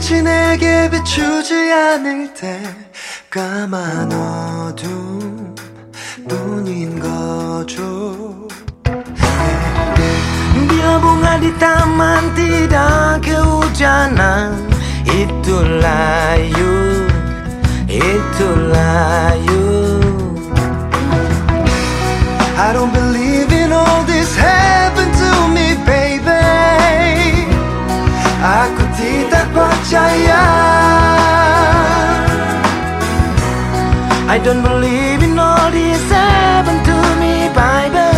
빛이 내게 비추지 않을 때 까만 어둠 뿐인 거죠. 미어봉아리 다만 뛰다 겨우잖아. 이둘라유 이둘라유. I don't believe I don't believe in all this happened to me baby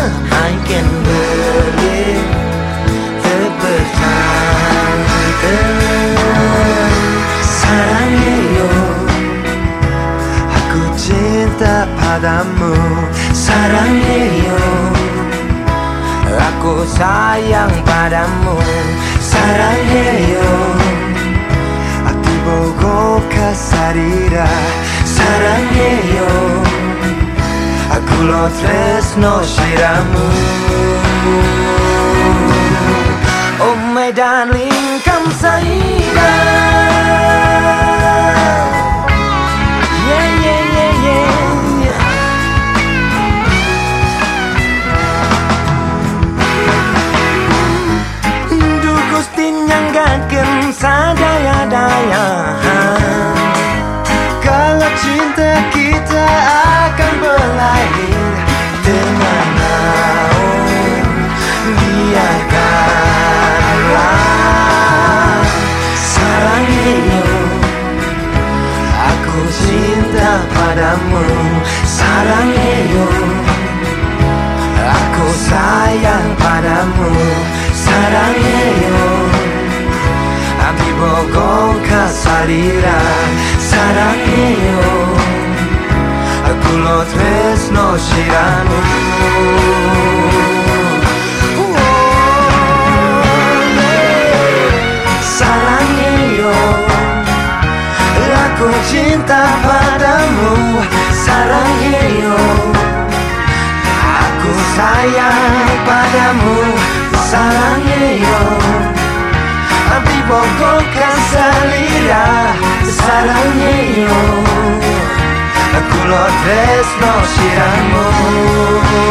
I can believe terpercaya 사랑해요 Aku cinta padamu 사랑해요 Aku sayang padamu 사랑해요 Aku bogo kasarira 사랑해요 Aku lo tresno shiramu Oh my darling 감사합니다 Yeah cinta kita akan berlahir dengan naung biarkanlah sarangnya aku cinta padamu sarangnya aku sayang padamu sarangnya Abi bogo kasarira los tres nos giramos. Ole, sarangueiro, la cocinta padamu, sarangueiro, aku sayang padamu, sarangueiro, di Bogor kan salirá, sarangueiro. flores, noche, amor.